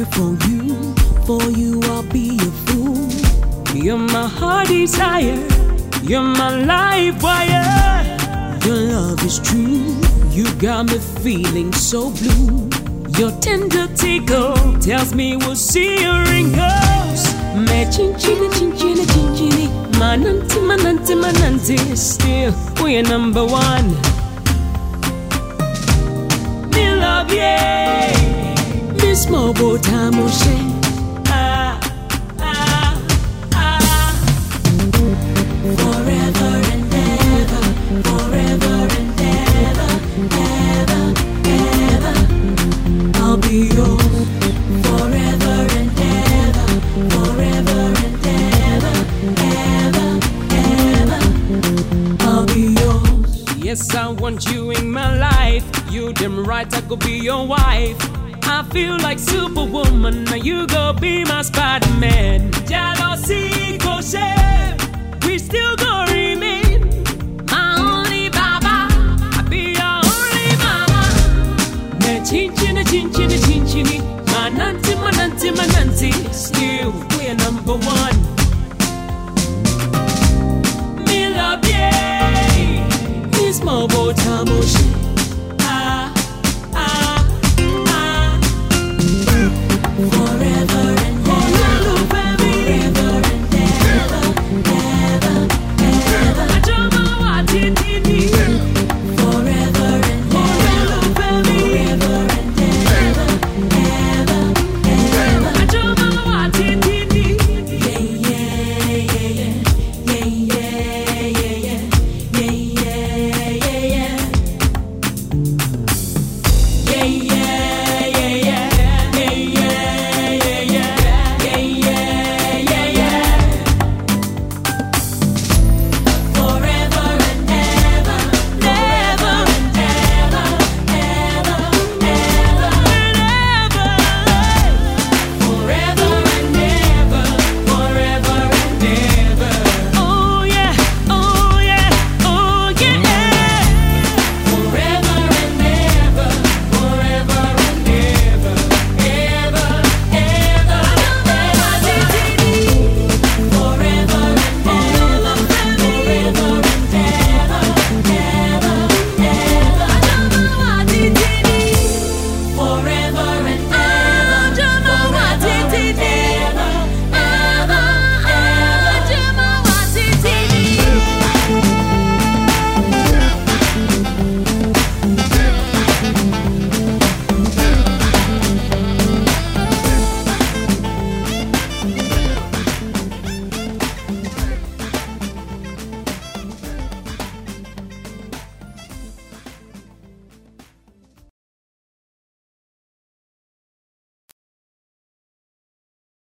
here for you. For you, I'll be a fool. You're my heart desire. You're my life wire. Your love is true. You got me feeling so blue. Your tender tickle tells me we'll see your wrinkles. Me chinchini, chinchini, chinchini. Mananti, mananti, mananti. Still, we're number one. Me love yeah. Forever and ever, forever and ever, ever, ever. I'll be yours. Forever and ever, forever and ever, ever, ever. I'll be yours. Yes, I want you in my life. You damn right, I could be your wife. I feel like Superwoman. Now you go be my Spider Man. Jealousy, go. We still go remain. My only baba. I be your only mama. Chin chin chin chin chin chin. Still, we are number one. Me love, yeah. My boy, forever and ever.